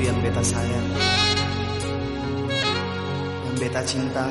yang beta sayang Yang beta cinta.